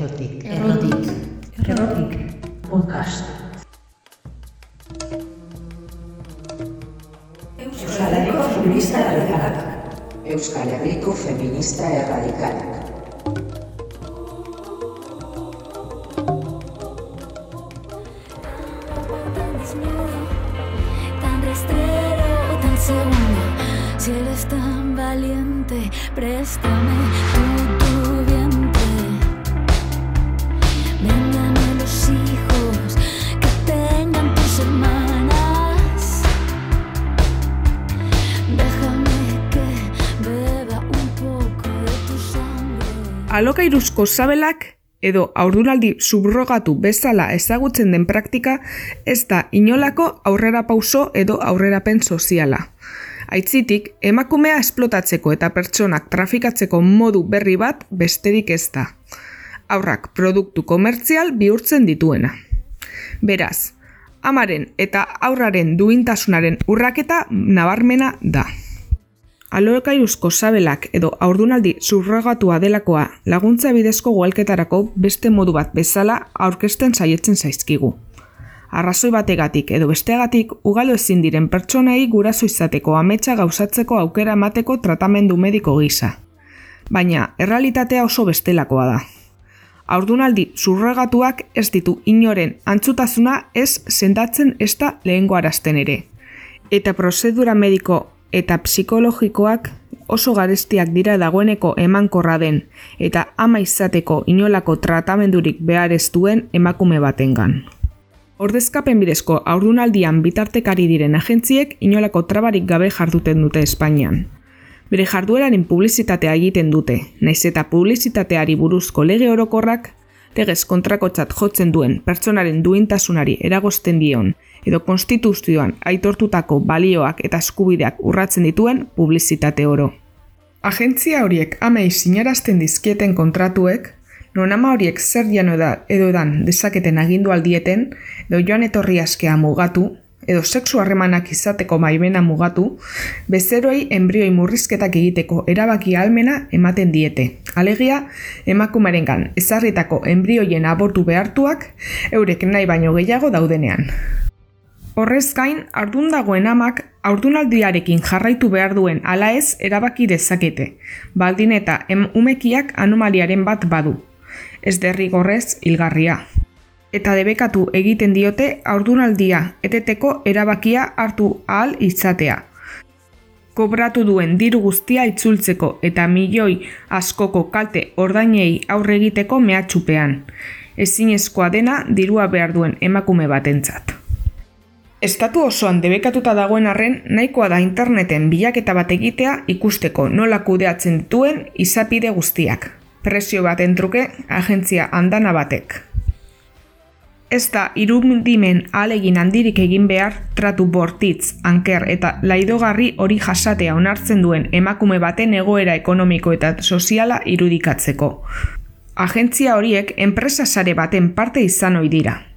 Errotik. Errotik. Errotik. Podcast. Euskal Herriko feminista erradikalak. Euskal Herriko feminista erradikalak. Alokairuzko sabelak edo aurdunaldi subrogatu bezala ezagutzen den praktika ez da inolako aurrera pauso edo aurrerapen soziala. Aitzitik, emakumea esplotatzeko eta pertsonak trafikatzeko modu berri bat besterik ez da. Aurrak produktu komertzial bihurtzen dituena. Beraz, amaren eta aurraren duintasunaren urraketa nabarmena da. Alokairuzko sabelak edo aurdunaldi surrogatua delakoa laguntza bidezko gualketarako beste modu bat bezala aurkezten saietzen zaizkigu. Arrazoi bategatik edo besteagatik ugalo ezin diren pertsonei guraso izateko ametsa gauzatzeko aukera emateko tratamendu mediko gisa. Baina, errealitatea oso bestelakoa da. Aurdunaldi surrogatuak ez ditu inoren antzutasuna ez sendatzen ez da lehengo arazten ere. Eta prozedura mediko eta psikologikoak oso garestiak dira dagoeneko emankorra den eta ama izateko inolako tratamendurik behar ez duen emakume batengan. Ordezkapen bidezko aurdunaldian bitartekari diren agentziek inolako trabarik gabe jarduten dute Espainian. Bere jardueraren publizitatea egiten dute, naiz eta publizitateari buruzko lege orokorrak legez kontrakotzat jotzen duen pertsonaren duintasunari eragosten dion edo konstituzioan aitortutako balioak eta eskubideak urratzen dituen publizitate oro. Agentzia horiek amei sinarazten dizkieten kontratuek, non ama horiek zer jano da edo edan dezaketen agindu aldieten, edo joan etorri askea mugatu, edo sexu harremanak izateko maimena mugatu, bezeroi embrioi murrizketak egiteko erabaki almena ematen diete. Alegia, emakumerengan ezarritako embrioien abortu behartuak eurek nahi baino gehiago daudenean. Horrez gain, ardun dagoen amak aurdunaldiarekin jarraitu behar duen ala ez erabaki dezakete, baldin eta umekiak anomaliaren bat badu. Ez derrigorrez hilgarria. Eta debekatu egiten diote aurdunaldia eteteko erabakia hartu ahal izatea. Kobratu duen diru guztia itzultzeko eta milioi askoko kalte ordainei aurre egiteko mehatxupean. Ezinezkoa dena dirua behar duen emakume batentzat. Estatu osoan debekatuta dagoen arren nahikoa da interneten bilaketa bat egitea ikusteko nola kudeatzen dituen izapide guztiak. Presio baten truke agentzia andana batek. Ez da irudimen alegin handirik egin behar tratu bortitz, anker eta laidogarri hori jasatea onartzen duen emakume baten egoera ekonomiko eta soziala irudikatzeko. Agentzia horiek enpresa sare baten parte izan ohi dira.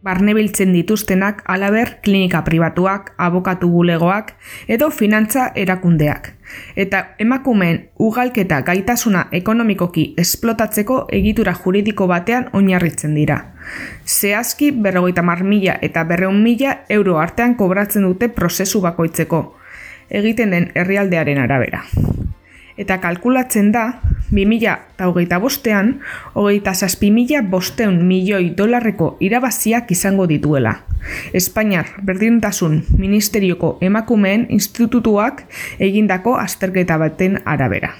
Barnebiltzen dituztenak alaber klinika pribatuak, abokatu bulegoak edo finantza erakundeak. Eta emakumeen ugalketa gaitasuna ekonomikoki esplotatzeko egitura juridiko batean oinarritzen dira. Zehazki berrogeita mar mila eta berreun mila euro artean kobratzen dute prozesu bakoitzeko, egiten den herrialdearen arabera. Eta kalkulatzen da, 2000 eta hogeita bostean, hogeita zazpi mila bosteun milioi dolarreko irabaziak izango dituela. Espainiar berdintasun ministerioko emakumeen institutuak egindako azterketa baten arabera.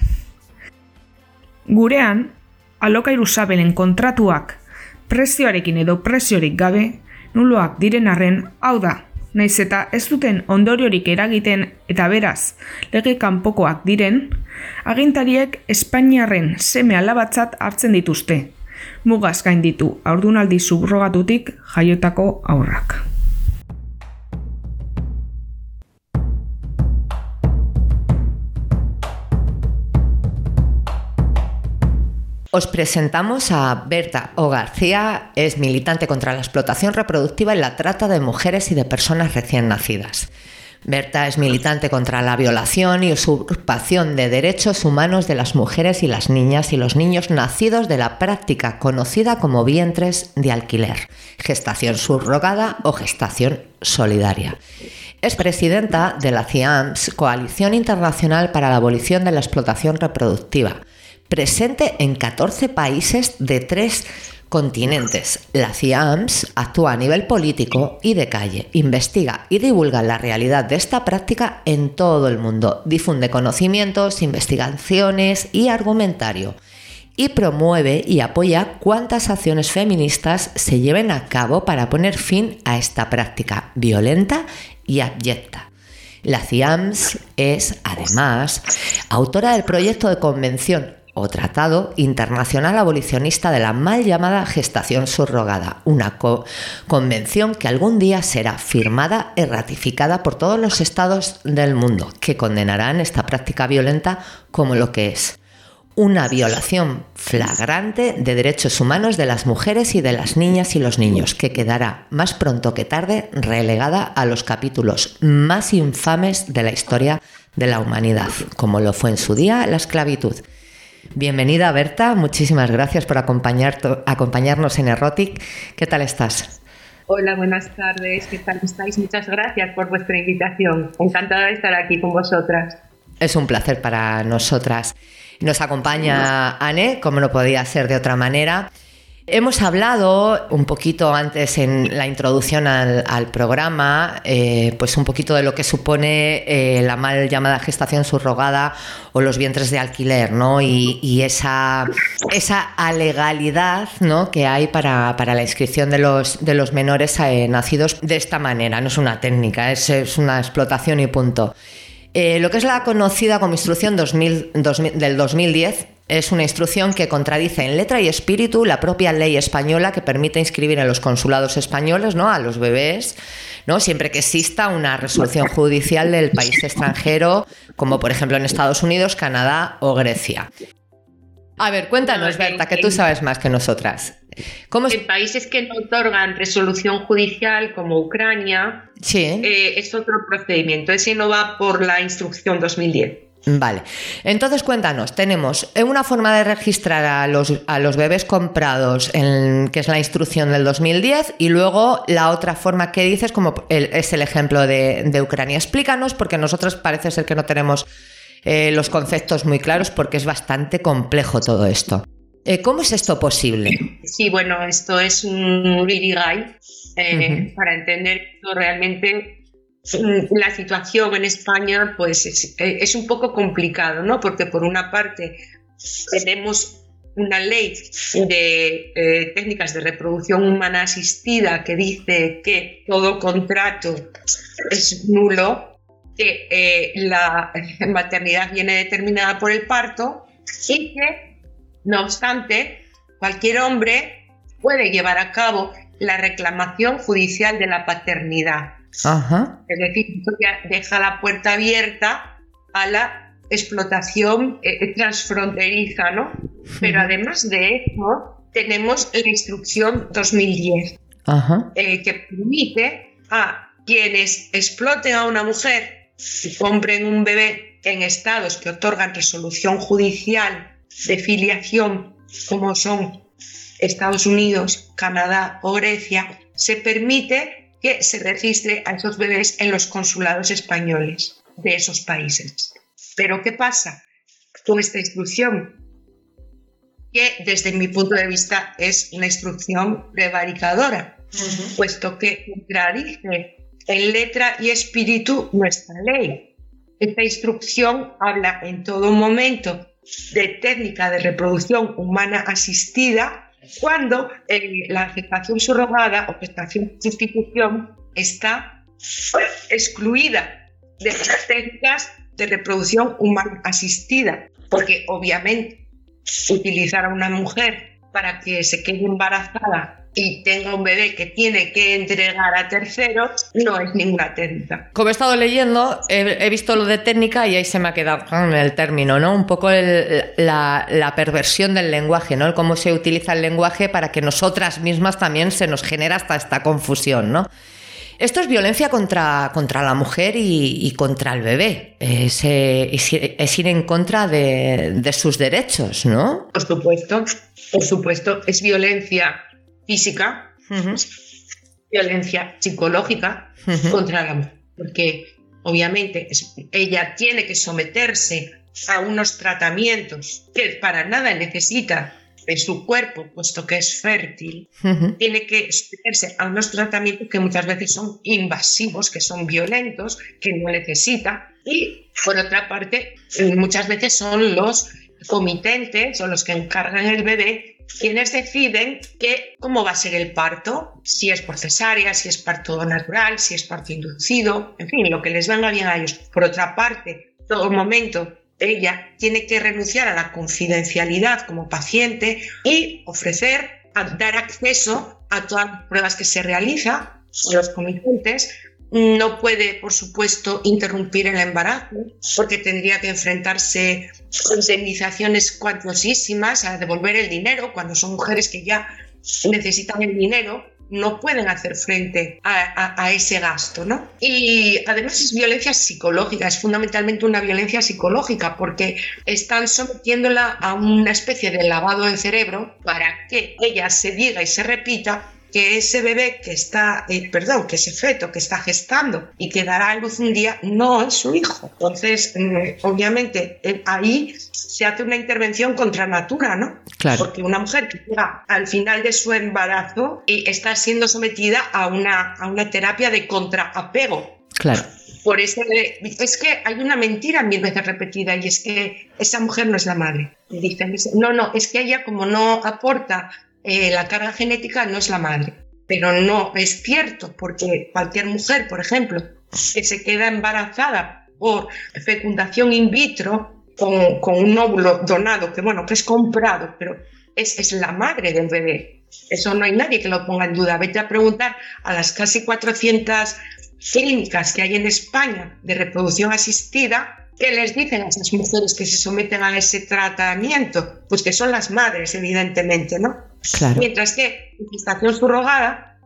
Gurean, alokairu sabelen kontratuak prezioarekin edo preziorik gabe, nuloak diren arren, hau da, naiz eta ez duten ondoriorik eragiten eta beraz, lege kanpokoak diren, agintariek Espainiarren seme alabatzat hartzen dituzte. Mugaz gain ditu aurdunaldi subrogatutik jaiotako aurrak. Os presentamos a Berta O. García, es militante contra la explotación reproductiva y la trata de mujeres y de personas recién nacidas. Berta es militante contra la violación y usurpación de derechos humanos de las mujeres y las niñas y los niños nacidos de la práctica conocida como vientres de alquiler, gestación subrogada o gestación solidaria. Es presidenta de la CIAMS, Coalición Internacional para la Abolición de la Explotación Reproductiva, presente en 14 países de tres continentes. La CIAMS actúa a nivel político y de calle, investiga y divulga la realidad de esta práctica en todo el mundo, difunde conocimientos, investigaciones y argumentario y promueve y apoya cuantas acciones feministas se lleven a cabo para poner fin a esta práctica violenta y abyecta. La CIAMS es, además, autora del proyecto de convención o Tratado Internacional Abolicionista de la mal llamada gestación subrogada, una convención que algún día será firmada y ratificada por todos los estados del mundo, que condenarán esta práctica violenta como lo que es una violación flagrante de derechos humanos de las mujeres y de las niñas y los niños, que quedará más pronto que tarde relegada a los capítulos más infames de la historia de la humanidad, como lo fue en su día la esclavitud. Bienvenida Berta, muchísimas gracias por acompañarnos en Erotic. ¿Qué tal estás? Hola, buenas tardes. ¿Qué tal estáis? Muchas gracias por vuestra invitación. Encantada de estar aquí con vosotras. Es un placer para nosotras. Nos acompaña Anne, como no podía ser de otra manera. Hemos hablado un poquito antes en la introducción al, programa, eh, pues un poquito de lo que supone eh, la mal llamada gestación subrogada o los vientres de alquiler, ¿no? Y, esa, esa alegalidad ¿no? que hay para, la inscripción de los, de los menores eh, nacidos de esta manera. No es una técnica, es, es una explotación y punto. Lo que es la conocida como instrucción 2000, del 2010 es una instrucción que contradice en letra y espíritu la propia ley española que permite inscribir en los consulados españoles ¿no? a los bebés, ¿no? siempre que exista una resolución judicial del país extranjero, como por ejemplo en Estados Unidos, Canadá o Grecia. A ver, cuéntanos, Berta, que tú sabes más que nosotras. ¿Cómo En países que no otorgan resolución judicial, como Ucrania, sí. Eh, es otro procedimiento. Ese no va por la instrucción 2010. Vale, entonces cuéntanos, tenemos una forma de registrar a los, a los bebés comprados, en, que es la instrucción del 2010, y luego la otra forma que dices, como es el ejemplo de, Ucrania. Explícanos, porque nosotros parece ser que no tenemos eh, los conceptos muy claros, porque es bastante complejo todo esto. Eh, ¿Cómo es esto posible? Sí, bueno, esto es un really eh, para entender realmente la situación en España pues es, un poco complicado, ¿no? Porque por una parte tenemos una ley de eh, técnicas de reproducción humana asistida que dice que todo contrato es nulo, que eh, la maternidad viene determinada por el parto y que, no obstante, cualquier hombre puede llevar a cabo la reclamación judicial de la paternidad. Es decir, deja la puerta abierta a la explotación eh, eh, transfronteriza, ¿no? Pero además de eso, tenemos la instrucción 2010, eh, que permite a quienes exploten a una mujer y compren un bebé en estados que otorgan resolución judicial de filiación, como son Estados Unidos, Canadá o Grecia, se permite que se registre a esos bebés en los consulados españoles de esos países. Pero ¿qué pasa con esta instrucción? Que desde mi punto de vista es una instrucción prevaricadora, puesto que contradice en letra y espíritu nuestra ley. Esta instrucción habla en todo momento de técnica de reproducción humana asistida cuando eh, la gestación subrogada o gestación sustitución está excluida de las técnicas de reproducción humana asistida, porque obviamente utilizar a una mujer para que se quede embarazada y tenga un bebé que tiene que entregar a terceros, no es ninguna técnica. Como he estado leyendo, he, visto lo de técnica y ahí se me ha quedado en el término, ¿no? Un poco la, perversión del lenguaje, ¿no? El cómo se utiliza el lenguaje para que nosotras mismas también se nos genera hasta esta confusión, ¿no? Esto es violencia contra, contra la mujer y, y contra el bebé. Es, es ir- es ir en contra de, de sus derechos, ¿no? Por supuesto, por supuesto, es violencia física, violencia psicológica contra la mujer, porque obviamente ella tiene que someterse a unos tratamientos que para nada necesita de su cuerpo, puesto que es fértil, tiene que someterse a unos tratamientos que muchas veces son invasivos, que son violentos, que no necesita. Y por otra parte, muchas veces son los comitentes o los que encargan el bebé quienes deciden que, cómo va a ser el parto, si es por cesárea, si es parto natural, si es parto inducido, en fin, lo que les venga bien a ellos. Por otra parte, todo momento ella tiene que renunciar a la confidencialidad como paciente y ofrecer, dar acceso a todas las pruebas que se realiza a los comitentes. No puede, por supuesto, interrumpir el embarazo porque tendría que enfrentarse a indemnizaciones cuantiosísimas, a devolver el dinero cuando son mujeres que ya necesitan el dinero no pueden hacer frente a, ese gasto, ¿no? Y además es violencia psicológica, es fundamentalmente una violencia psicológica porque están sometiéndola a una especie de lavado de cerebro para que ella se diga y se repita que ese bebé que está, eh, perdón, que ese feto que está gestando y que dará a luz un día no es su hijo. Entonces, mm, obviamente, eh, ahí se hace una intervención contra natura, ¿no? Claro. Porque una mujer que llega al final de su embarazo y está siendo sometida a una, a una terapia de contraapego. Claro. Por eso eh, es que hay una mentira mil veces repetida y es que esa mujer no es la madre. Dicen, no, no, es que ella como no aporta eh, la carga genética no es la madre. Pero no es cierto porque cualquier mujer, por ejemplo, que se queda embarazada por fecundación in vitro con, con un óvulo donado, que bueno, que es comprado, pero es, es la madre del bebé. Eso no hay nadie que lo ponga en duda. Vete a preguntar a las casi 400 clínicas que hay en España de reproducción asistida, ¿qué les dicen a esas mujeres que se someten a ese tratamiento? Pues que son las madres, evidentemente, ¿no? Claro. Mientras que en gestación subrogada,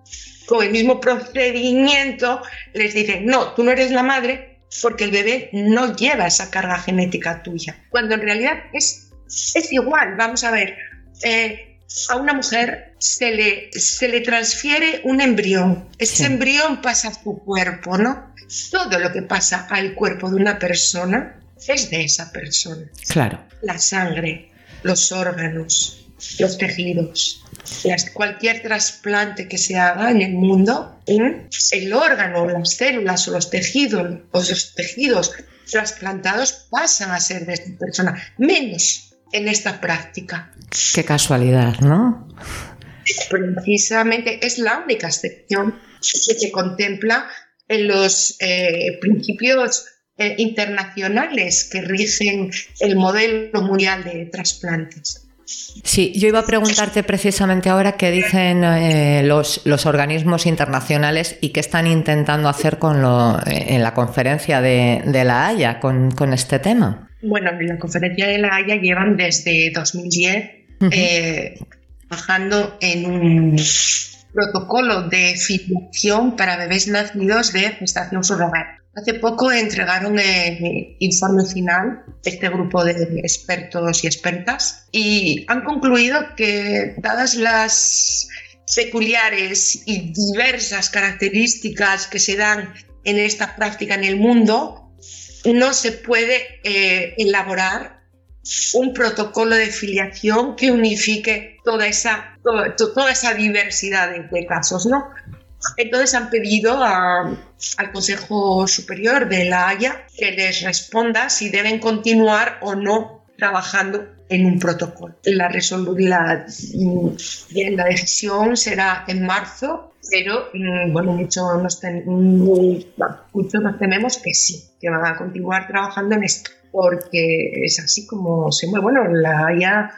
con el mismo procedimiento, les dicen, no, tú no eres la madre porque el bebé no lleva esa carga genética tuya. Cuando en realidad es, es igual, vamos a ver, eh, a una mujer se le, se le transfiere un embrión, ese Sí. embrión pasa a su cuerpo, ¿no? Todo lo que pasa al cuerpo de una persona es de esa persona Claro. la sangre, los órganos, los tejidos. Las- cualquier trasplante que se haga en el mundo, ¿eh? el órgano, las células o los tejidos, o los tejidos trasplantados pasan a ser de esta persona, menos en esta práctica. Qué casualidad, ¿no? Precisamente es la única excepción que se contempla en los eh, principios eh, internacionales que rigen el modelo mundial de trasplantes. Sí, yo iba a preguntarte precisamente ahora qué dicen eh, los, los organismos internacionales y qué están intentando hacer con lo, en la conferencia de, de La Haya con, con este tema. Bueno, en la conferencia de La Haya llevan desde 2010 Ujú. eh, trabajando en un protocolo de filiación para bebés nacidos de gestación subrogada. Hace poco entregaron el informe final este grupo de expertos y expertas y han concluido que dadas las peculiares y diversas características que se dan en esta práctica en el mundo, no se puede eh, elaborar un protocolo de filiación que unifique toda esa, toda esa diversidad de, de casos, ¿no? Entonces han pedido a- al Consejo Superior de la Haya que les responda si deben continuar o no trabajando en un protocolo. La, la, mm, la decisión será en marzo, pero mm, bueno, muchos nos, bueno, muchos nos tememos que sí, que van a continuar trabajando en esto, porque es así como se mueve. Bueno, la Haya,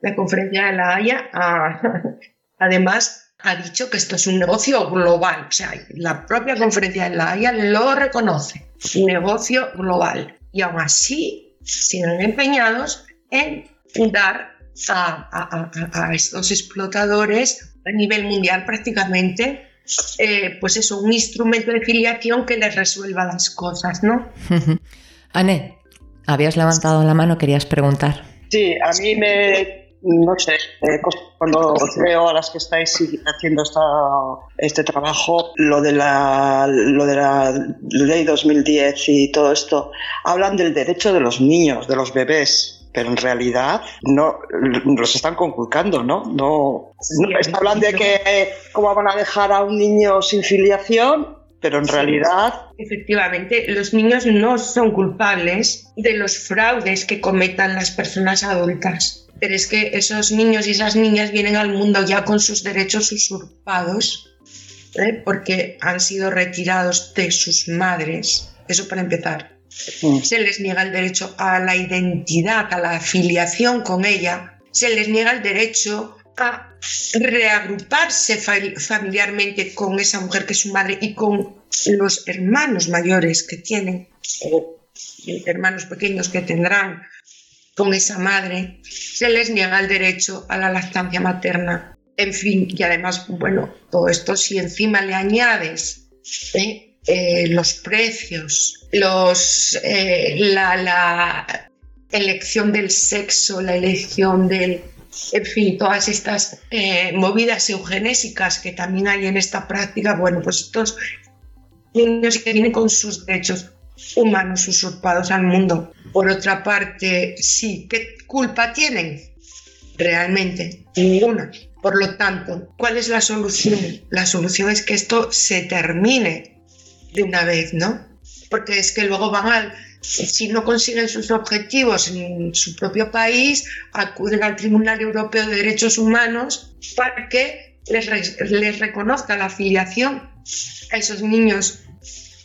la conferencia de la Haya, ah, además ha dicho que esto es un negocio global. O sea, la propia conferencia de la Haya lo reconoce. Un negocio global. Y aún así siguen empeñados en dar a, a- a- a estos explotadores a nivel mundial prácticamente eh, pues eso, un instrumento de filiación que les resuelva las cosas, ¿no? Anne, habías levantado la mano, querías preguntar. Sí, a mí me, no sé, eh, cuando veo a las que estáis haciendo esta, este trabajo, lo de, la, lo de la ley 2010 y todo esto, hablan del derecho de los niños, de los bebés pero en realidad no los están conculcando, ¿no? No, no está hablando de que eh, cómo van a dejar a un niño sin filiación, pero en realidad Efectivamente, los niños no son culpables de los fraudes que cometan las personas adultas. Pero es que esos niños y esas niñas vienen al mundo ya con sus derechos usurpados, ¿eh? porque han sido retirados de sus madres. Eso para empezar. Se les niega el derecho a la identidad, a la afiliación con ella. Se les niega el derecho a reagruparse fa- familiarmente con esa mujer que es su madre y con los hermanos mayores que tienen, o hermanos pequeños que tendrán con esa madre. Se les niega el derecho a la lactancia materna. En fin, y además, bueno, todo esto si encima le añades ¿eh? Eh, los precios, los, eh, la, la elección del sexo, la elección del, en fin, todas estas movidas eugenésicas que también hay en esta práctica, bueno, pues estos niños que vienen con sus derechos humanos usurpados al mundo. Por otra parte, sí, ¿qué culpa tienen? Realmente, ninguna. Por lo tanto, ¿cuál es la solución? La solución es que esto se termine de una vez, ¿no? Porque es que luego van al, si no consiguen sus objetivos en su propio país, acuden al Tribunal Europeo de Derechos Humanos para que les, re- les reconozca la afiliación a esos niños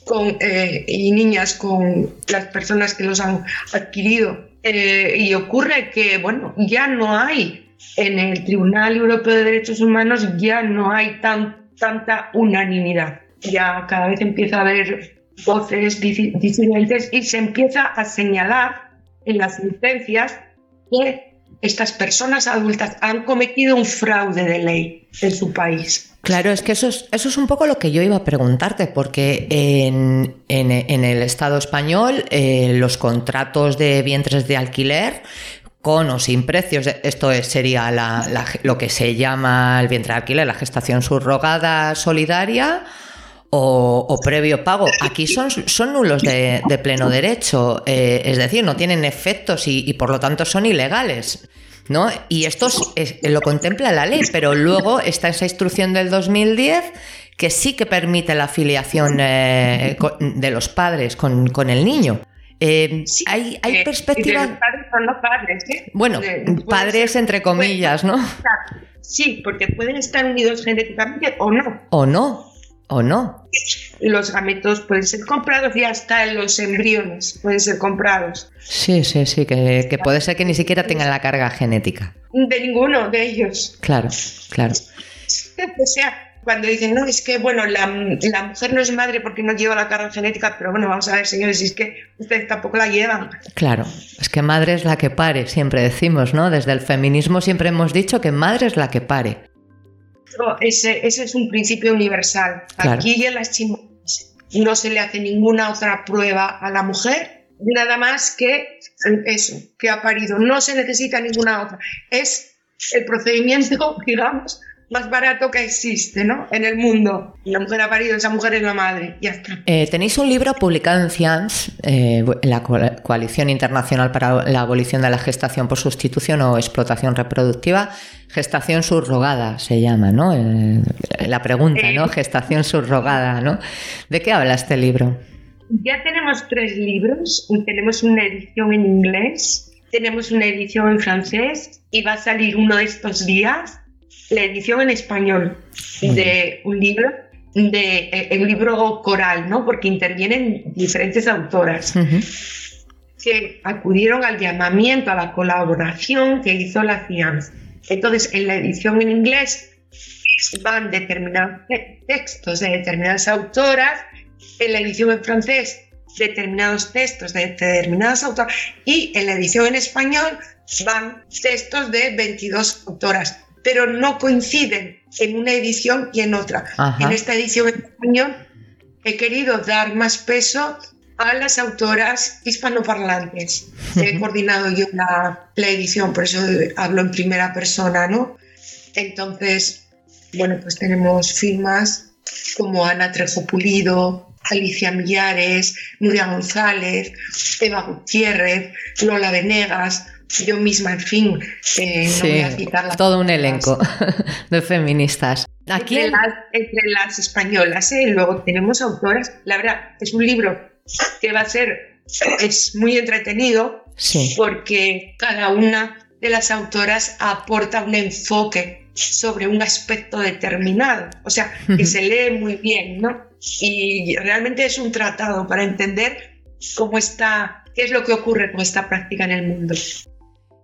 con, eh, y niñas con las personas que los han adquirido. Eh, y ocurre que, bueno, ya no hay en el Tribunal Europeo de Derechos Humanos, ya no hay tan, tanta unanimidad. Ya cada vez empieza a haber voces disidentes y se empieza a señalar en las sentencias que estas personas adultas han cometido un fraude de ley en su país. Claro, es que eso es, eso es un poco lo que yo iba a preguntarte, porque en, en- el Estado español eh, los contratos de vientres de alquiler con o sin precios, esto es- sería la- la- lo que se llama el vientre de alquiler, la gestación subrogada solidaria o, previo pago. Aquí son, son nulos de, de pleno derecho, eh, es decir, no tienen efectos y por lo tanto son ilegales. ¿No? Y esto es- es- lo contempla la ley, pero luego está esa instrucción del 2010 que sí que permite la afiliación eh, de los padres con, con el niño. Eh, Sí, hay, hay eh, perspectiva. y de los padres son los padres, ¿eh? Bueno, padres ser- entre comillas, ¿no? Sí, porque pueden estar unidos genéticamente o no. O no, o no. Los gametos pueden ser comprados y hasta los embriones pueden ser comprados. Sí, sí, sí, que, que puede ser que ni siquiera tengan la carga genética. De ninguno de ellos. Claro, claro. O sea, cuando dicen, no, es que, bueno, la, la mujer no es madre porque no lleva la carga genética, pero bueno, vamos a ver, señores, si es que ustedes tampoco la llevan. Claro, es que madre es la que pare, siempre decimos, ¿no? Desde el feminismo siempre hemos dicho que madre es la que pare. Ese, ese es un principio universal. Claro. Aquí en las chinas no se le hace ninguna otra prueba a la mujer, nada más que eso, que ha parido. No se necesita ninguna otra. Es el procedimiento, digamos, más barato que existe, ¿no? En el mundo. La mujer ha parido, esa mujer es la madre. Ya está. Eh, tenéis un libro publicado en CIANS, eh, la Co- Coalición Internacional para la Abolición de la Gestación por Sustitución o Explotación Reproductiva, gestación subrogada se llama, ¿no? Eh, la pregunta, ¿no? Gestación subrogada, ¿no? ¿De qué habla este libro? Ya tenemos tres libros. Tenemos una edición en inglés, tenemos una edición en francés y va a salir uno de estos días la edición en español de un libro de eh, el libro coral, ¿no? Porque intervienen diferentes autoras Ujú. que acudieron al llamamiento a la colaboración que hizo la CIAM. Entonces, en la edición en inglés van determinados te- textos de determinadas autoras, en la edición en francés determinados textos de determinadas autoras y en la edición en español van textos de 22 autoras. Pero no coinciden en una edición y en otra. Ajá. En esta edición en español he querido dar más peso a las autoras hispanoparlantes. He coordinado yo la, la edición, por eso hablo en primera persona, ¿no? Entonces, bueno, pues tenemos firmas como Ana Trejo Pulido, Alicia Millares, Nuria González, Eva Gutiérrez, Lola Venegas, yo misma, en fin, eh, no voy a citarlas todo un elenco de feministas. Aquí Entre las, entre las españolas, ¿eh? luego tenemos autoras. La verdad, es un libro que va a ser, es muy entretenido Sí. porque cada una de las autoras aporta un enfoque sobre un aspecto determinado. O sea, que se lee muy bien, ¿no? Y realmente es un tratado para entender cómo está, qué es lo que ocurre con esta práctica en el mundo.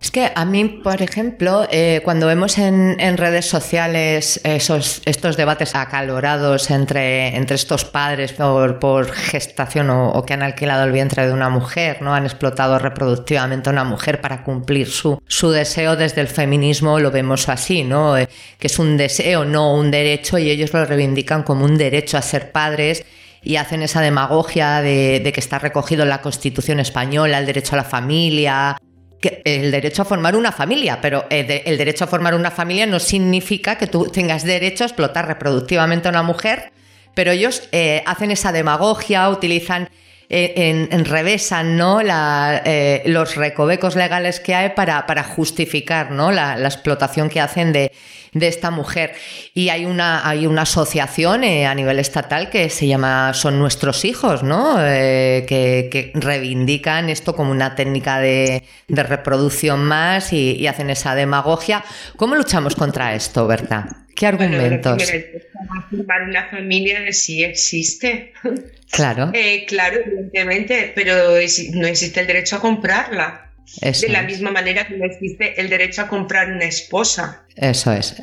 Es que a mí, por ejemplo, eh, cuando vemos en, en redes sociales esos, estos debates acalorados entre, entre estos padres por, por gestación o, que han alquilado el vientre de una mujer, ¿no? Han explotado reproductivamente a una mujer para cumplir su, su deseo desde el feminismo, lo vemos así, ¿no? Eh, que es un deseo, no un derecho, y ellos lo reivindican como un derecho a ser padres y hacen esa demagogia de, de que está recogido en la Constitución española el derecho a la familia, el derecho a formar una familia, pero eh, el derecho a formar una familia no significa que tú tengas derecho a explotar reproductivamente a una mujer, pero ellos eh, hacen esa demagogia, utilizan, en, enrevesan ¿no? Eh, los recovecos legales que hay para, justificar ¿no? la, explotación que hacen de, esta mujer. Y hay una, hay una asociación eh, a nivel estatal que se llama Son Nuestros Hijos, ¿no? Eh, que, reivindican esto como una técnica de, reproducción más y, y hacen esa demagogia. ¿Cómo luchamos contra esto, Berta? ¿Qué Bueno, lo argumentos? primero, formar una familia sí existe. Claro, Eh, claro, evidentemente, pero no existe el derecho a comprarla. eso de la es. misma manera que no existe el derecho a comprar una esposa. Eso es.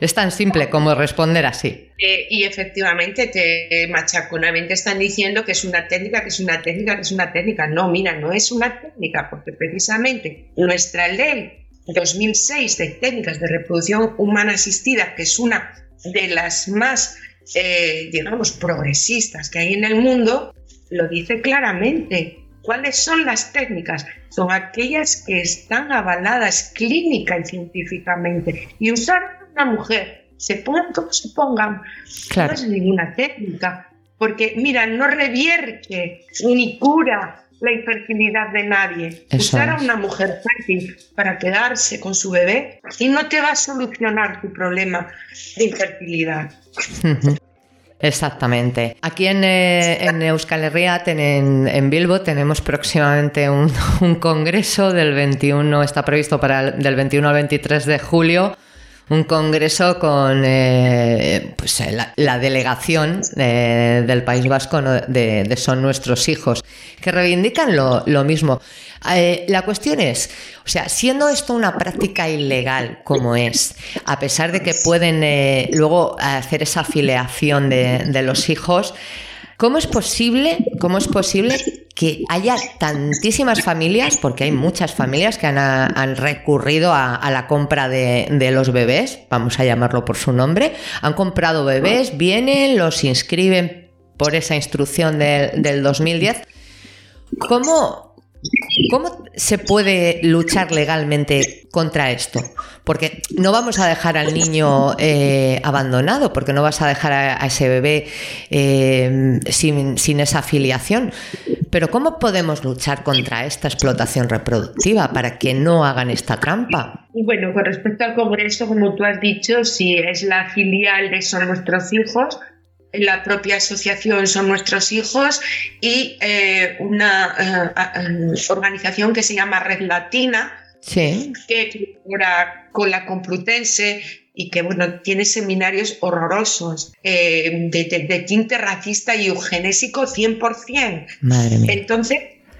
Es tan simple como responder así. Eh, y efectivamente te machaconamente están diciendo que es una técnica, que es una técnica, que es una técnica. No, mira, no es una técnica, porque precisamente nuestra ley 2006 de técnicas de reproducción humana asistida, que es una de las más, eh, digamos, progresistas que hay en el mundo, lo dice claramente. ¿Cuáles son las técnicas? Son aquellas que están avaladas clínica y científicamente. Y usar a una mujer, se pongan como se pongan, Claro. no es ninguna técnica. Porque, mira, no revierte ni cura la infertilidad de nadie. Eso Usar a una mujer fértil para quedarse con su bebé y no te va a solucionar tu problema de infertilidad. Exactamente. Aquí en, eh, en Euskal Herria, ten- en, en Bilbo, tenemos próximamente un, un congreso del 21, está previsto para el, del 21 al 23 de julio, un congreso con eh, pues, eh, la, la delegación eh, del País Vasco ¿no? de, Son Nuestros Hijos, que reivindican lo, lo mismo. Eh, la cuestión es, o sea, siendo esto una práctica ilegal como es, a pesar de que pueden luego hacer esa afiliación de, de los hijos, ¿cómo es posible, cómo es posible que haya tantísimas familias, porque hay muchas familias que han, recurrido a, la compra de, de los bebés, vamos a llamarlo por su nombre, han comprado bebés, vienen, los inscriben por esa instrucción del, del 2010. ¿Cómo, ¿Cómo se puede luchar legalmente contra esto? Porque no vamos a dejar al niño eh, abandonado, porque no vas a dejar a, ese bebé eh, sin, sin esa afiliación. Pero ¿cómo podemos luchar contra esta explotación reproductiva para que no hagan esta trampa? Bueno, con respecto al Congreso, como tú has dicho, si es la filial de Son Nuestros Hijos, la propia asociación Son Nuestros Hijos y eh, una eh, organización que se llama Red Latina, Sí, que colabora con la Complutense y que bueno, tiene seminarios horrorosos eh, de, de, de tinte racista y eugenésico 100%. madre mía. Entonces,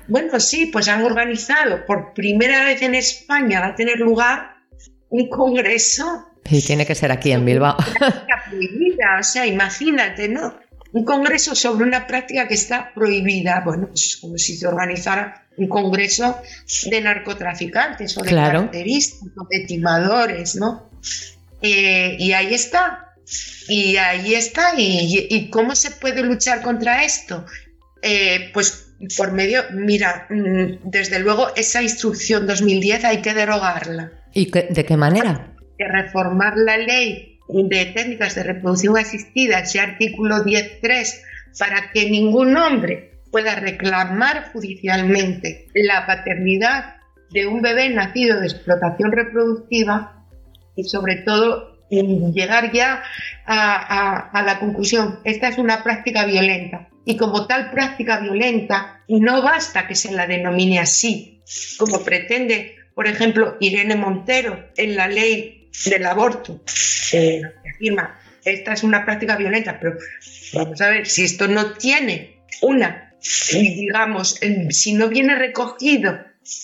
bueno, sí, pues han organizado por primera vez en España, va a tener lugar un congreso Y tiene que ser aquí en Bilbao. prohibida, o sea, imagínate, ¿no? Un congreso sobre una práctica que está prohibida. Bueno, pues es como si se organizara un congreso de narcotraficantes o de Claro. carteristas o de timadores, ¿no? Eh, y ahí está. Y ahí está. Y, y cómo se puede luchar contra esto? Eh, pues por medio, mira, mm, desde luego esa instrucción 2010 hay que derogarla. ¿Y qué- de qué manera? Que reformar la ley de técnicas de reproducción asistida, ese artículo 10.3, para que ningún hombre pueda reclamar judicialmente la paternidad de un bebé nacido de explotación reproductiva y sobre todo llegar ya a, a- a la conclusión, esta es una práctica violenta. Y como tal práctica violenta no basta que se la denomine así, como pretende, por ejemplo, Irene Montero en la ley del aborto, eh, afirma esta es una práctica violenta, pero vamos a ver, si esto no tiene una, eh, digamos, eh, si no viene recogido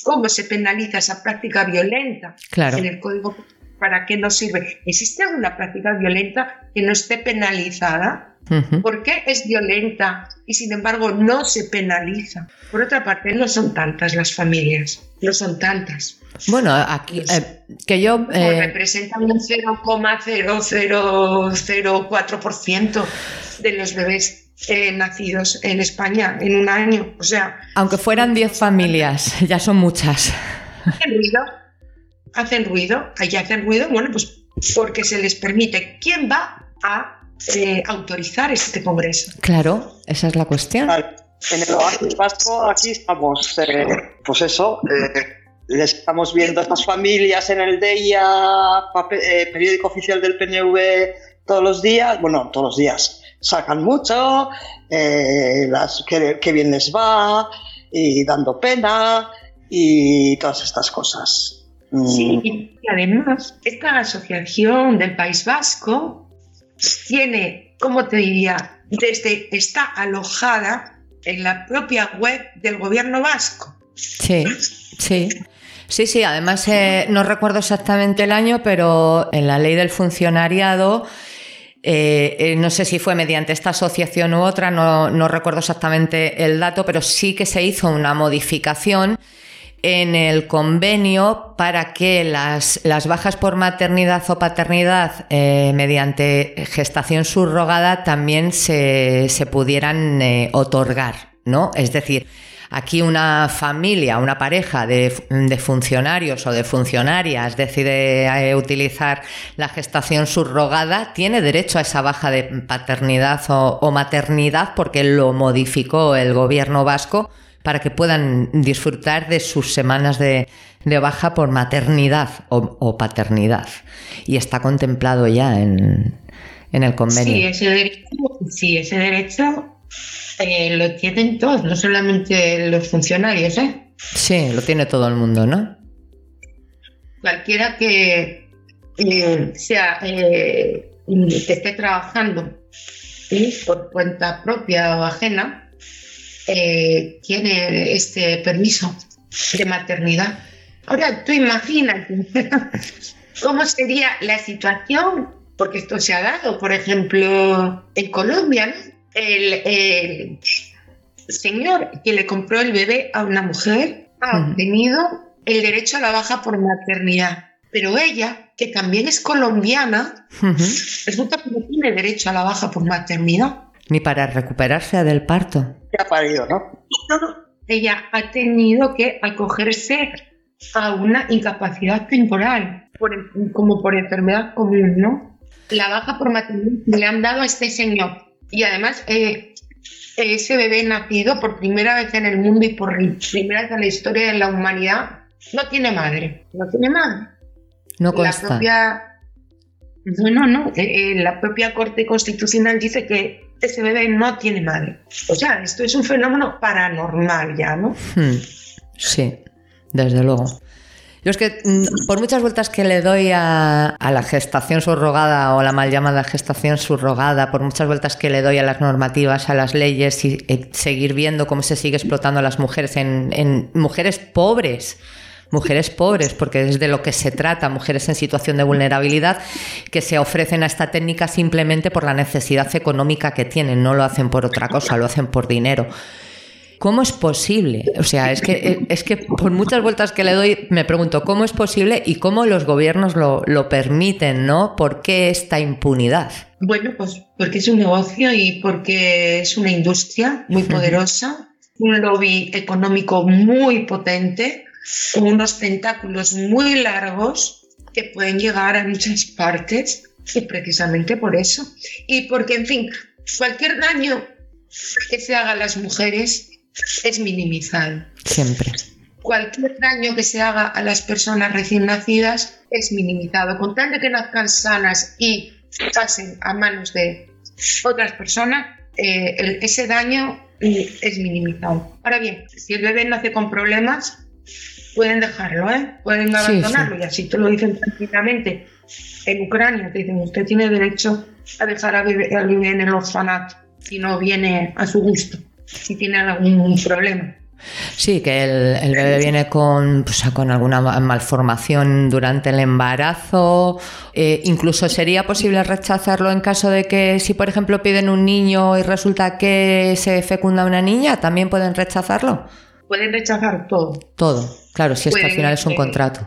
cómo se penaliza esa práctica violenta Claro. en el código, ¿para qué nos sirve? ¿Existe alguna práctica violenta que no esté penalizada? Ujú. ¿Por qué es violenta y sin embargo no se penaliza? Por otra parte, no son tantas las familias, no son tantas. Bueno, aquí eh, que yo Pues eh, representan un 0,0004% de los bebés eh, nacidos en España en un año. O sea, aunque fueran 10 familias, ya son muchas. hacen ruido, hacen ruido, ahí hacen ruido, bueno, pues porque se les permite. ¿Quién va a eh, autorizar este congreso? Claro, esa es la cuestión. Vale. En el Oasis Vasco aquí estamos, eh, pues eso, eh, estamos viendo a estas familias en el DEIA, eh, periódico oficial del PNV, todos los días, bueno, todos los días, sacan mucho, eh, las, que, que bien les va, y dando pena, y todas estas cosas. Mm, Sí, y además, esta asociación del País Vasco tiene, ¿cómo te diría? Desde, está alojada en la propia web del gobierno vasco. Sí, sí. Sí, sí, además eh, no recuerdo exactamente el año, pero en la ley del funcionariado, eh, eh, no sé si fue mediante esta asociación u otra, no, no recuerdo exactamente el dato, pero sí que se hizo una modificación en el convenio para que las, las bajas por maternidad o paternidad eh, mediante gestación subrogada también se, se pudieran otorgar, ¿no? Es decir, aquí una familia, una pareja de, funcionarios o de funcionarias decide eh, utilizar la gestación subrogada, tiene derecho a esa baja de paternidad o, maternidad porque lo modificó el gobierno vasco para que puedan disfrutar de sus semanas de, baja por maternidad o, paternidad. Y está contemplado ya en, el convenio. Sí, derecho, sí, ese derecho eh, lo tienen todos, no solamente los funcionarios, ¿eh? Sí, lo tiene todo el mundo, ¿no? Cualquiera que eh, sea eh, que esté trabajando ¿sí? por cuenta propia o ajena, tiene este permiso de maternidad. Ahora, tú imagínate cómo sería la situación, porque esto se ha dado, por ejemplo, en Colombia, ¿no? El, el señor que le compró el bebé a una mujer ha obtenido el derecho a la baja por maternidad, pero ella, que también es colombiana, resulta que no tiene derecho a la baja por maternidad. Ni para recuperarse del parto. que ha parido, ¿no? ella ha tenido que acogerse a una incapacidad temporal, por- como por enfermedad común, ¿no? La baja por maternidad le han dado a este señor. Y además, eh, ese bebé nacido por primera vez en el mundo y por primera vez en la historia de la humanidad, no tiene madre. No tiene madre. No La consta. propia... No, no, no. eh, eh, la propia Corte Constitucional dice que ese bebé no tiene madre. O sea, esto es un fenómeno paranormal ya, ¿no? Hmm, Sí, desde luego. Yo es que mm, por muchas vueltas que le doy a, la gestación subrogada o la mal llamada gestación subrogada, por muchas vueltas que le doy a las normativas, a las leyes y, y seguir viendo cómo se sigue explotando a las mujeres en, en mujeres pobres, mujeres pobres, porque es de lo que se trata, mujeres en situación de vulnerabilidad, que se ofrecen a esta técnica simplemente por la necesidad económica que tienen, no lo hacen por otra cosa, lo hacen por dinero ¿cómo es posible? O sea, es que, es que por muchas vueltas que le doy me pregunto cómo es posible y cómo los gobiernos lo, lo permiten, ¿no? ¿Por qué esta impunidad? Bueno, pues porque es un negocio y porque es una industria muy poderosa, un lobby económico muy potente, con unos tentáculos muy largos que pueden llegar a muchas partes y precisamente por eso. Y porque, en fin, cualquier daño que se haga a las mujeres es minimizado. Siempre. Cualquier daño que se haga a las personas recién nacidas es minimizado. Con tal de que nazcan sanas y pasen a manos de otras personas, eh, el- ese daño mm, es minimizado. Ahora bien, si el bebé nace con problemas, pueden dejarlo, ¿eh? pueden Sí, abandonarlo sí. y así te lo dicen tranquilamente. En Ucrania te dicen, usted tiene derecho a dejar al bebé, al bebé en el orfanato si no viene a su gusto, si tiene algún problema. Sí, que el, el bebé viene con, pues, con alguna ma- malformación durante el embarazo. Eh, incluso sería posible rechazarlo en caso de que, si por ejemplo piden un niño y resulta que se fecunda una niña, también pueden rechazarlo. Pueden rechazar todo. Todo. Claro, si es que al final es un eh, contrato.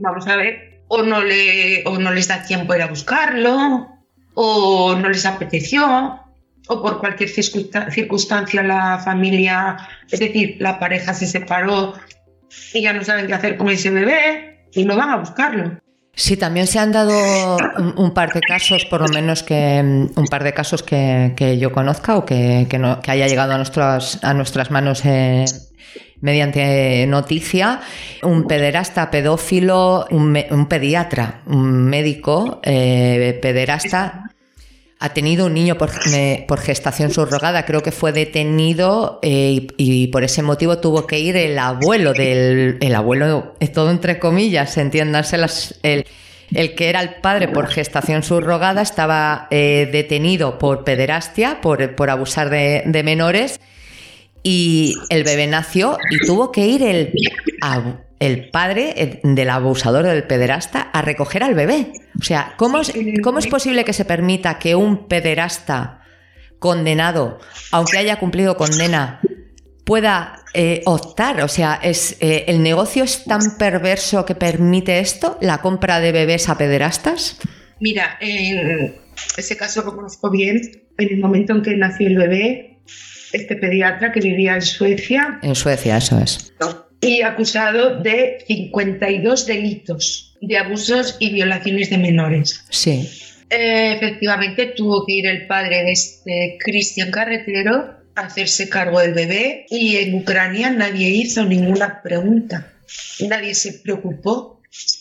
Vamos a ver. O no, le, o no les da tiempo ir a buscarlo, o no les apeteció, o por cualquier circunsta- circunstancia la familia, es decir, la pareja se separó y ya no saben qué hacer con ese bebé y no van a buscarlo. Sí, también se han dado un, par de casos, por lo menos que mm, un par de casos que, yo conozca o que, que no- que haya llegado a nuestras, a nuestras manos eh, mediante noticia, un pederasta pedófilo, un, me- un pediatra, un médico eh, pederasta. Ha tenido un niño por, gestación subrogada, creo que fue detenido eh, y, por ese motivo tuvo que ir el abuelo del el abuelo, todo entre comillas, entiéndanse las, el, el que era el padre por gestación subrogada estaba eh, detenido por pederastia, por, por abusar de, de menores y el bebé nació y tuvo que ir el, el padre eh, del abusador del pederasta a recoger al bebé. O sea, ¿cómo es, ¿cómo es posible que se permita que un pederasta condenado, aunque haya cumplido condena, pueda eh, optar? O sea, es, eh, ¿el negocio es tan perverso que permite esto? ¿La compra de bebés a pederastas? Mira, en ese caso lo conozco bien. En el momento en que nació el bebé, este pediatra que vivía en Suecia En Suecia, eso es. Y acusado de 52 delitos de abusos y violaciones de menores. Sí. Eh, efectivamente, tuvo que ir el padre de este Cristian Carretero a hacerse cargo del bebé y en Ucrania nadie hizo ninguna pregunta. Nadie se preocupó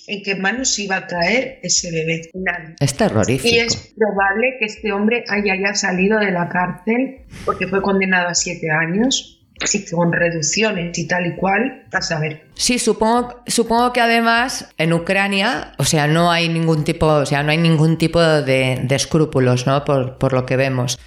en qué manos iba a caer ese bebé. Nadie. Es terrorífico. Y es probable que este hombre haya ya salido de la cárcel porque fue condenado a siete años, que con reducciones y tal y cual, a saber. Sí, supongo, supongo que además en Ucrania, o sea, no hay ningún tipo, o sea, no hay ningún tipo de, de escrúpulos, ¿no? Por, por lo que vemos.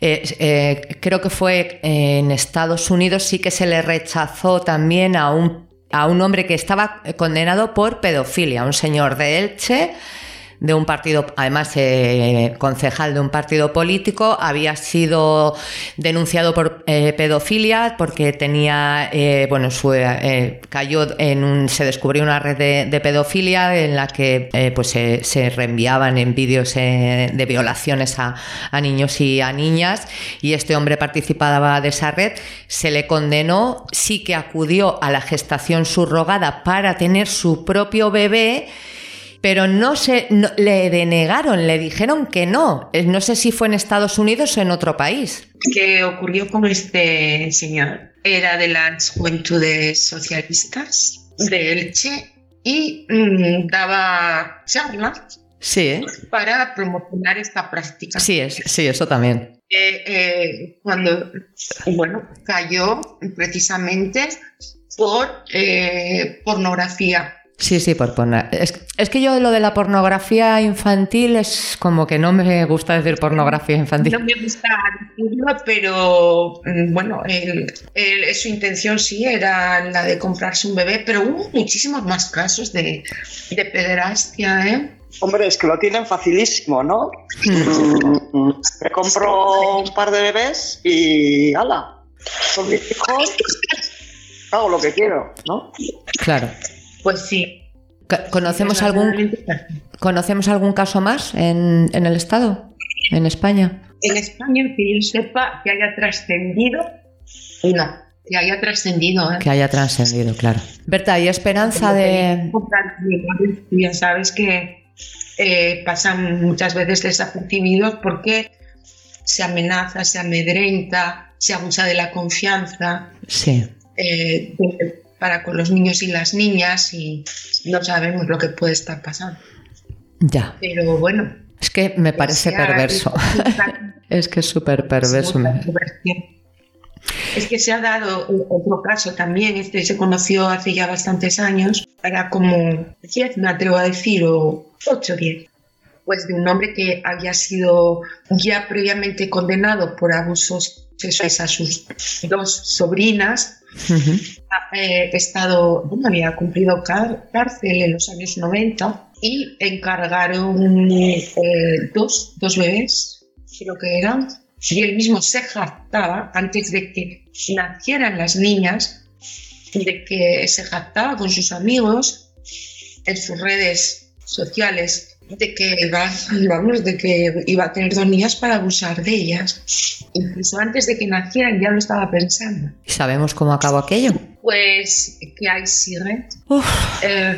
Eh, eh, creo que fue en Estados Unidos sí que se le rechazó también a un, a un hombre que estaba condenado por pedofilia, un señor de Elche, de un partido, además eh, concejal de un partido político, había sido denunciado por eh, pedofilia porque tenía, eh, bueno, su, eh, cayó en un, se descubrió una red de, pedofilia en la que eh, pues se, se reenviaban en vídeos de violaciones a, a niños y a niñas. Y este hombre participaba de esa red, se le condenó, sí que acudió a la gestación subrogada para tener su propio bebé pero no se no- le denegaron, le dijeron que no. Eh, No sé si fue en Estados Unidos o en otro país. ¿Qué ocurrió con este señor? Era de las juventudes socialistas de Elche y mm, daba charlas Sí, ¿eh? para promocionar esta práctica. sí, es, sí, eso también. Eh, eh, cuando, bueno, cayó precisamente por pornografía. Sí, sí, por poner. Es, es que yo lo de la pornografía infantil es como que no me gusta decir pornografía infantil. No me gusta decirlo, pero mm, bueno, el- el- su intención sí era la de comprarse un bebé, pero hubo muchísimos más casos de, de pederastia, ¿eh? Hombre, es que lo tienen facilísimo, ¿no? Mm, Me compro un par de bebés y ¡hala! Con mis hijos hago lo que quiero, ¿no? Claro. Pues sí. ¿Conocemos algún, ¿Conocemos algún caso más en, en el Estado? ¿En España? En España, que yo sepa, que haya trascendido, no, que haya trascendido. ¿eh? Que haya trascendido, claro. Berta, ¿hay esperanza de...? Ya sabes que eh, pasan muchas veces desapercibidos porque se amenaza, se amedrenta, se abusa de la confianza Sí. eh, para con los niños y las niñas y no sabemos lo que puede estar pasando. Ya. Pero bueno. Es que me parece perverso. Es que es súper perverso. Es que se ha dado otro caso también, este se conoció hace ya bastantes años, era como 10, me atrevo a decir, o 8 o 10, pues de un hombre que había sido ya previamente condenado por abusos sexuales a sus dos sobrinas, Eh, estado, bueno, había cumplido cárcel en los años 90 y encargaron eh, dos, dos bebés, creo que eran, y él mismo se jactaba antes de que nacieran las niñas, de que se jactaba con sus amigos en sus redes sociales de que iba, vamos, de que iba a tener dos niñas para abusar de ellas. Incluso antes de que nacieran ya lo estaba pensando. ¿Y sabemos cómo acabó aquello? Pues que ahí sigue. Eh,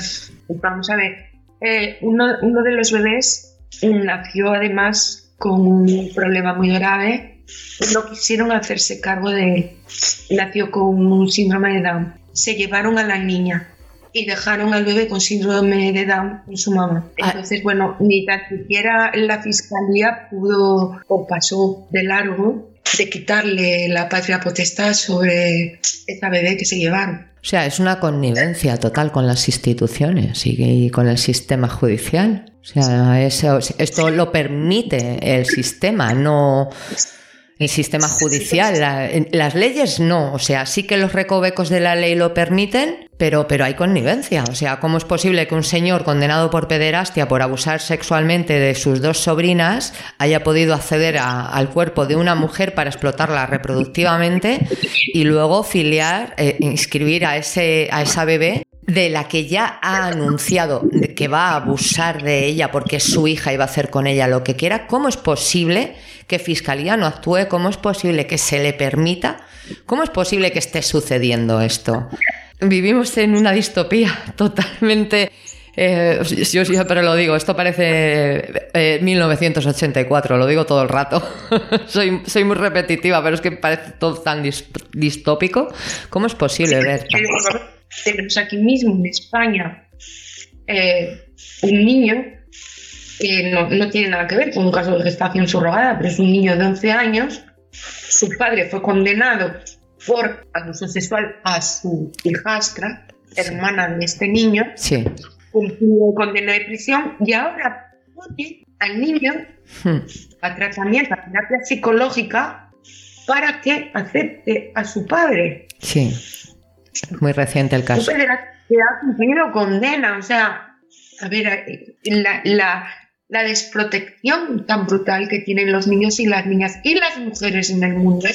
vamos a ver. Eh, uno, uno de los bebés nació además con un problema muy grave. No quisieron hacerse cargo de él. Nació con un síndrome de Down. Se llevaron a la niña y dejaron al bebé con síndrome de Down con su mamá. Ah. Entonces, bueno, ni tan siquiera la fiscalía pudo o pasó de largo de quitarle la patria potestad sobre esa bebé que se llevaron. o sea, es una connivencia total con las instituciones y, y con el sistema judicial. O sea, eso- esto lo permite el sistema, no el sistema judicial. La- las leyes no, o sea, sí que los recovecos de la ley lo permiten, pero, pero hay connivencia. O sea, ¿cómo es posible que un señor condenado por pederastia, por abusar sexualmente de sus dos sobrinas, haya podido acceder a- al cuerpo de una mujer para explotarla reproductivamente y luego filiar, eh, inscribir a, ese, a esa bebé de la que ya ha anunciado que va a abusar de ella porque es su hija y va a hacer con ella lo que quiera, ¿cómo es posible que Fiscalía no actúe? ¿Cómo es posible que se le permita? ¿Cómo es posible que esté sucediendo esto? Vivimos en una distopía totalmente... eh, yo siempre lo digo, esto parece eh, 1984, lo digo todo el rato. soy, soy muy repetitiva, pero es que parece todo tan dis- distópico. ¿Cómo es posible, Berta? Tenemos aquí mismo en España eh, un niño que no, no tiene nada que ver con un caso de gestación subrogada, pero es un niño de 11 años. Su padre fue condenado por abuso sexual a su hijastra, hermana de este niño, Sí. cumplió condena de prisión y ahora pone al niño Hmm. a tratamiento, a terapia psicológica para que acepte a su padre. Sí. Muy reciente el caso. pederasta que ha cumplido condena, o sea, a ver, eh, la, la, la desprotección tan brutal que tienen los niños y las niñas y las mujeres en el mundo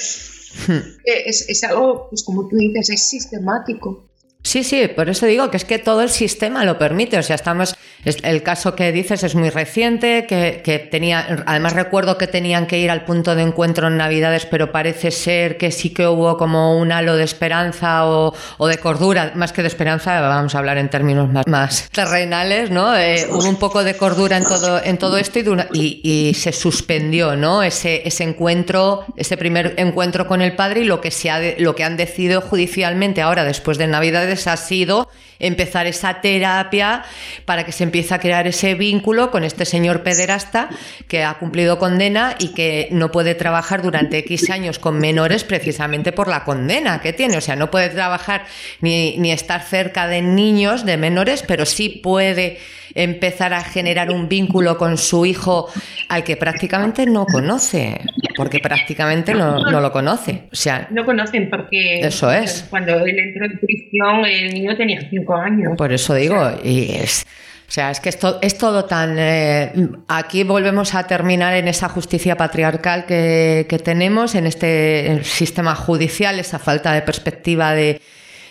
Hmm. es, es algo, pues como tú dices, es sistemático. Sí, sí, por eso digo que es que todo el sistema lo permite. O sea, estamos. El caso que dices es muy reciente, que, que tenía. Además, recuerdo que tenían que ir al punto de encuentro en Navidades, pero parece ser que sí que hubo como un halo de esperanza o, o de cordura, más que de esperanza, vamos a hablar en términos más, más terrenales, ¿no? Eh, hubo un poco de cordura en todo, en todo esto y, una- y se suspendió, ¿no? Ese, ese encuentro, ese primer encuentro con el padre y lo que, se ha de- lo que han decidido judicialmente ahora, después de Navidades, ha sido empezar esa terapia para que se empiece a crear ese vínculo con este señor pederasta que ha cumplido condena y que no puede trabajar durante X años con menores precisamente por la condena que tiene. O sea, no puede trabajar ni, ni estar cerca de niños, de menores, pero sí puede empezar a generar un vínculo con su hijo al que prácticamente no conoce, porque prácticamente no, no lo conoce. O sea, No conocen porque Eso es. cuando él entró en prisión el niño tenía 5 años. Por eso digo, y es, O sea, es que esto es todo tan... eh, aquí volvemos a terminar en esa justicia patriarcal que, que tenemos, en este sistema judicial, esa falta de perspectiva de,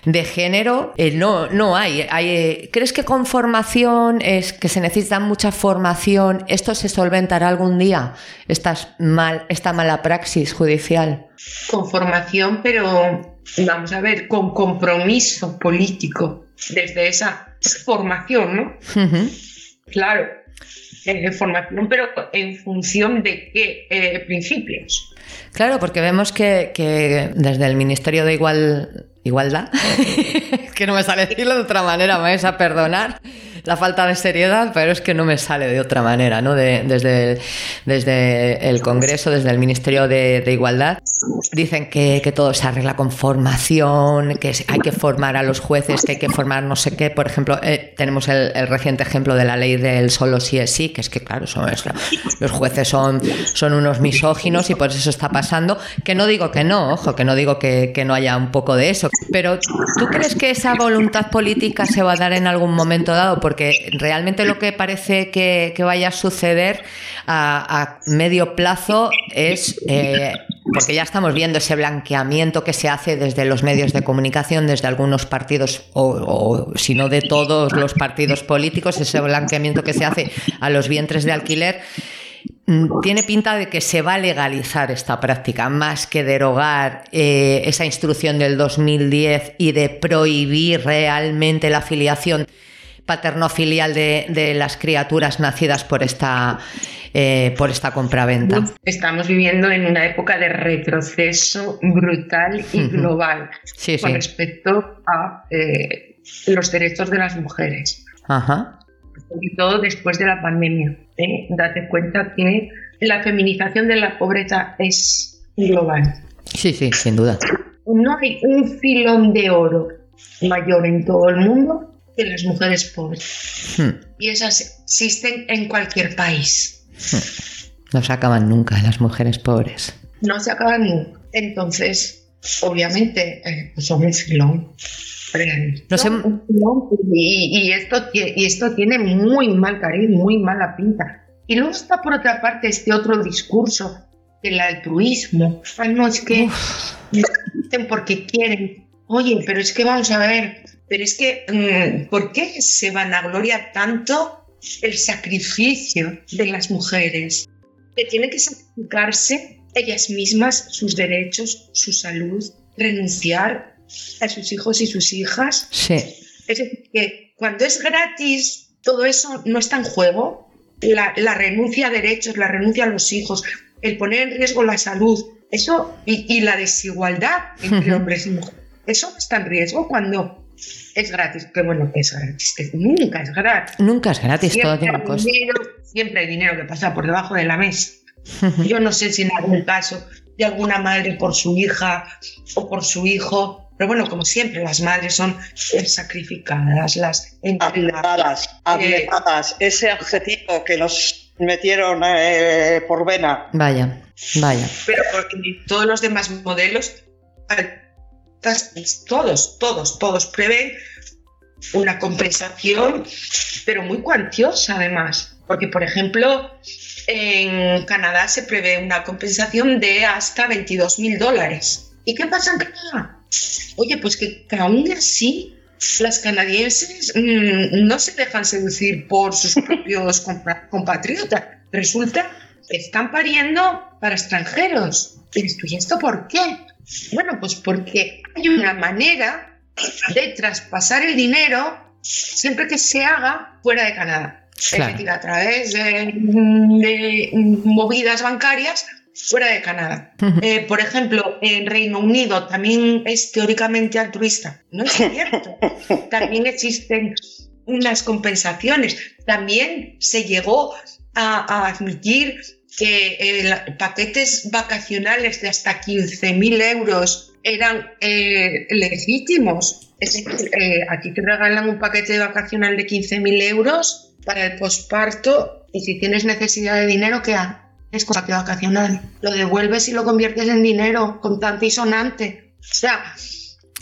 de género. Eh, no, no hay. hay eh, ¿Crees que con formación, es que se necesita mucha formación, esto se solventará algún día? Estas mal, esta mala praxis judicial. Con formación, pero vamos a ver, con compromiso político desde esa formación, ¿no? Claro, eh, formación, pero en función de qué eh, principios. Claro, porque vemos que, que desde el Ministerio de Igual, Igualdad, que no me sale decirlo de otra manera, me vais a perdonar la falta de seriedad, pero es que no me sale de otra manera, ¿no? De- desde, el, desde el Congreso, desde el Ministerio de, Igualdad, dicen que, que todo se arregla con formación, que hay que formar a los jueces, que hay que formar no sé qué. Por ejemplo, eh, tenemos el, el reciente ejemplo de la ley del solo sí es sí, que es que, claro, son, es- los jueces son, son unos misóginos y por eso está pasando. Que no digo que no, ojo, que no digo que, que no haya un poco de eso. Pero ¿tú crees que esa voluntad política se va a dar en algún momento dado? Porque realmente lo que parece que, vaya a suceder a, a medio plazo es, eh, porque ya estamos viendo ese blanqueamiento que se hace desde los medios de comunicación, desde algunos partidos, o, o si no de todos los partidos políticos, ese blanqueamiento que se hace a los vientres de alquiler. Mm, Tiene pinta de que se va a legalizar esta práctica, más que derogar eh, esa instrucción del 2010 y de prohibir realmente la afiliación paterno-filial de, de las criaturas nacidas por esta, eh, por esta compraventa. Estamos viviendo en una época de retroceso brutal y global Sí, con sí. respecto a eh, los derechos de las mujeres. Ajá. sobre todo después de la pandemia. ¿eh? Date cuenta que la feminización de la pobreza es global. Sí, sí, sin duda. No hay un filón de oro mayor en todo el mundo que las mujeres pobres. Hmm. Y esas existen en cualquier país. No se acaban nunca las mujeres pobres. No se acaban nunca. Entonces, obviamente, eh, pues son un filón. No sé- Y, y esto, y esto tiene muy mal cariz, muy mala pinta. Y luego está por otra parte este otro discurso del altruismo. Ah, no, es que hacen porque quieren. Oye, pero es que vamos a ver, pero es que, mm, ¿por qué se van a gloria tanto el sacrificio de las mujeres? Que tienen que sacrificarse ellas mismas, sus derechos, su salud, renunciar a sus hijos y sus hijas. Sí. Es decir, que cuando es gratis, todo eso no está en juego. La, la renuncia a derechos, la renuncia a los hijos, el poner en riesgo la salud, eso y, y la desigualdad entre hombres y mujeres, eso está en riesgo cuando es gratis. Que bueno, que es gratis, que nunca es gratis. Nunca es gratis, todo Siempre tiene un dinero, siempre hay dinero que pasa por debajo de la mesa. Yo no sé si en algún caso de alguna madre por su hija o por su hijo, pero bueno, como siempre, las madres son eh, sacrificadas, las entregadas. Abnegadas, abnegadas, ese adjetivo que nos metieron eh, por vena. Vaya, vaya. Pero porque todos los demás modelos, todos, todos, todos prevén una compensación, pero muy cuantiosa además. Porque, por ejemplo, en Canadá se prevé una compensación de hasta 22 mil dólares. ¿Y qué pasa en Canadá? Oye, pues que, aún así las canadienses mm, no se dejan seducir por sus propios compa- compatriotas. Resulta que están pariendo para extranjeros. ¿y esto por qué? Bueno, pues porque hay una manera de traspasar el dinero siempre que se haga fuera de Canadá. Claro. Es decir, a través de, de movidas bancarias fuera de Canadá. Eh, por ejemplo, en Reino Unido también es teóricamente altruista. No es cierto. también existen unas compensaciones. También se llegó a, a admitir que eh, paquetes vacacionales de hasta 15.000 euros eran eh, legítimos. Es decir, eh, aquí te regalan un paquete vacacional de 15.000 euros para el posparto y si tienes necesidad de dinero, ¿qué haces? Es paquete vacacional. Lo devuelves y lo conviertes en dinero, contante y sonante. O sea,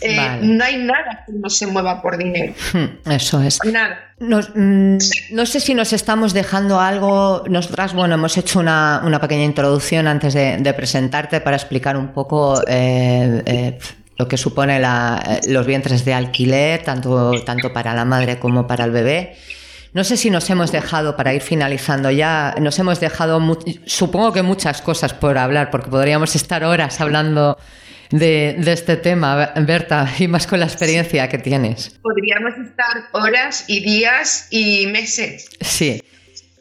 Eh, Vale. No hay nada que no se mueva por dinero. Hmm, Eso es. Nada. Nos- mm, no sé si nos estamos dejando algo. Nosotras, bueno, hemos hecho una, una pequeña introducción antes de, de presentarte para explicar un poco eh, eh, lo que supone la- los vientres de alquiler, tanto, tanto para la madre como para el bebé. No sé si nos hemos dejado, para ir finalizando ya, nos hemos dejado, supongo que muchas cosas por hablar, porque podríamos estar horas hablando de, de este tema, Berta, y más con la experiencia que tienes. Podríamos estar horas y días y meses Sí.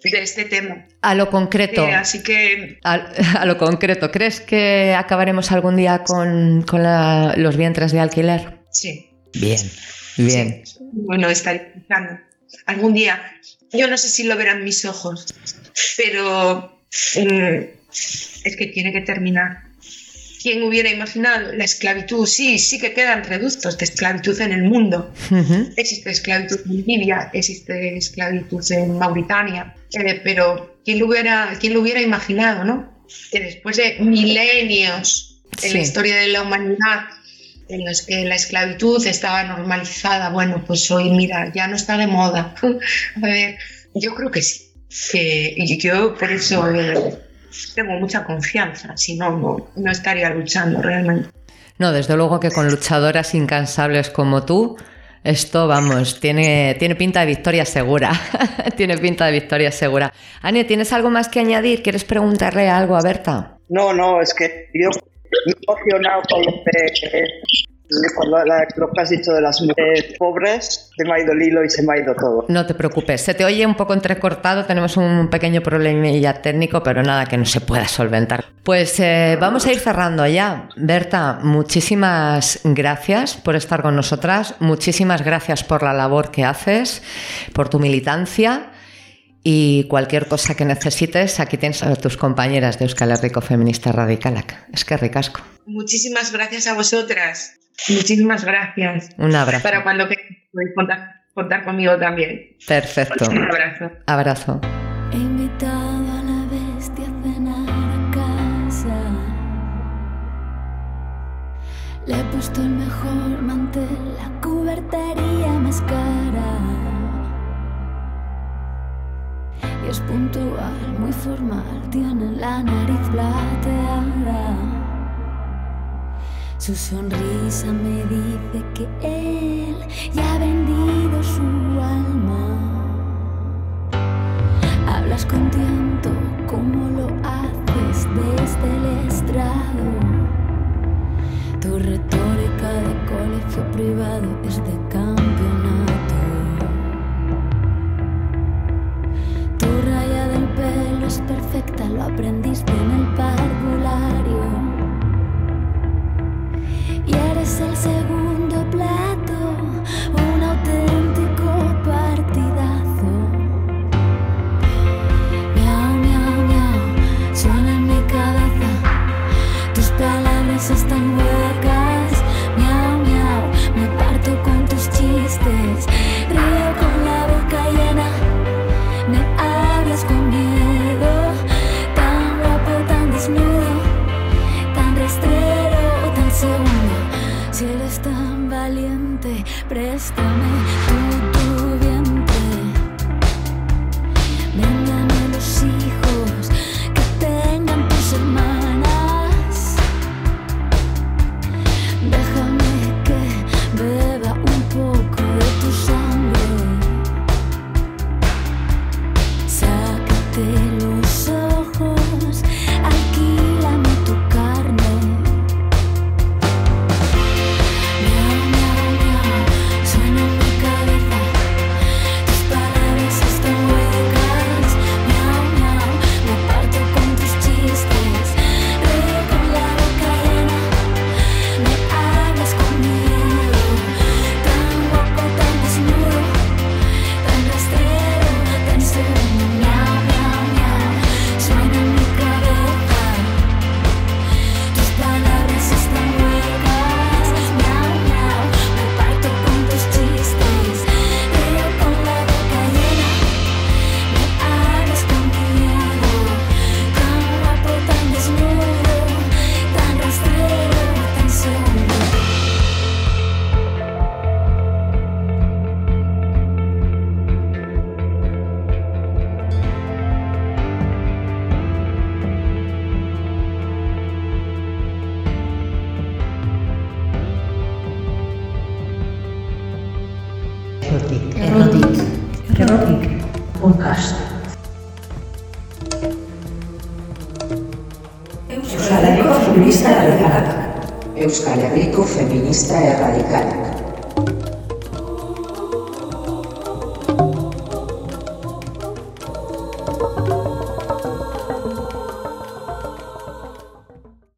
de este tema. A lo concreto. Eh, así que A, a lo concreto, ¿crees que acabaremos algún día con, con la- los vientres de alquiler? sí. Bien, bien. Sí. Bueno, estaré pensando. Algún día, yo no sé si lo verán mis ojos, pero mm, es que tiene que terminar. ¿Quién hubiera imaginado la esclavitud? Sí, sí que quedan reductos de esclavitud en el mundo. Ujú. Existe esclavitud en Libia, existe esclavitud en Mauritania, eh, pero ¿quién lo, hubiera, ¿quién lo hubiera imaginado, no? Que después de milenios en la Sí. historia de la humanidad en los que la esclavitud estaba normalizada, bueno, pues hoy, mira, ya no está de moda. A ver, yo creo que sí. Que, yo por eso eh, tengo mucha confianza, si no, no, no estaría luchando realmente. No, desde luego que con luchadoras incansables como tú, esto, vamos, tiene, tiene pinta de victoria segura. tiene pinta de victoria segura. Ane, ¿tienes algo más que añadir? ¿Quieres preguntarle algo a Berta? No, no, es que yo me he emocionado con lo que, con lo, la- lo que has dicho de las mujeres pobres, se me ha ido el hilo y se me ha ido todo. No te preocupes, se te oye un poco entrecortado, tenemos un pequeño problemilla técnico, pero nada que no se pueda solventar. Pues eh, vamos a ir cerrando ya. Berta, muchísimas gracias por estar con nosotras, muchísimas gracias por la labor que haces, por tu militancia. Y cualquier cosa que necesites, aquí tienes a tus compañeras de Euskal Herriko Feminista Radicalak. Es que ricasco. Muchísimas gracias a vosotras. Muchísimas gracias. Un abrazo. Para cuando queráis contar, contar conmigo también. Perfecto. Un abrazo. Abrazo. He invitado a la bestia a cenar a casa. Le he puesto el mejor mantel, la cubertería más cara. Y es puntual, muy formal, tiene la nariz plateada. Su sonrisa me dice que él ya ha vendido su alma. Hablas con tiento como lo haces desde el estrado. Tu retórica de colegio privado es de campeonato. Tu raya del pelo es perfecta, lo aprendiste